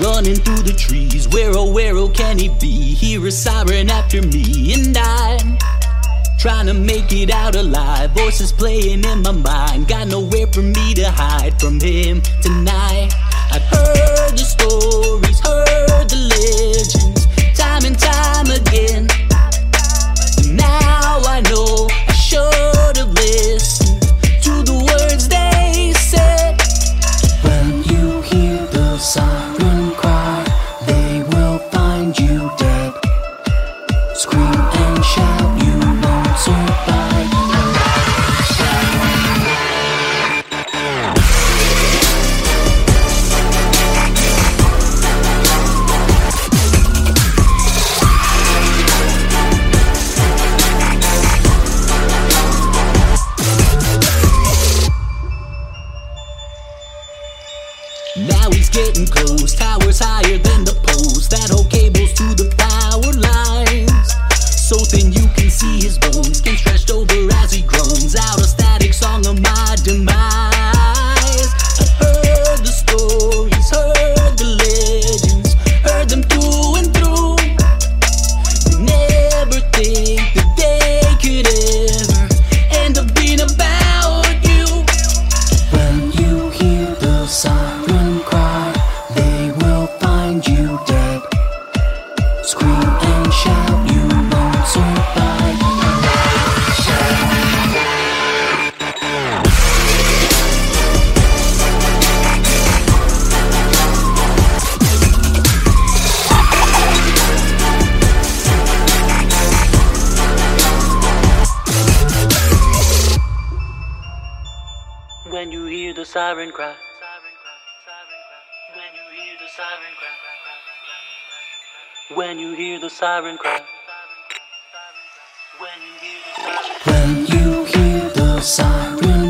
Running through the trees, where oh, where oh can he be? Hear a siren after me, and I'm trying to make it out alive. Voices playing in my mind, got nowhere for me to hide from him tonight. Now he's getting close, towers higher than the poles. That hold you dead. Scream and shout, you won't survive. When you hear the siren cry. Hear the siren cry. When you hear the siren cry. When you hear the siren cry. When you hear the siren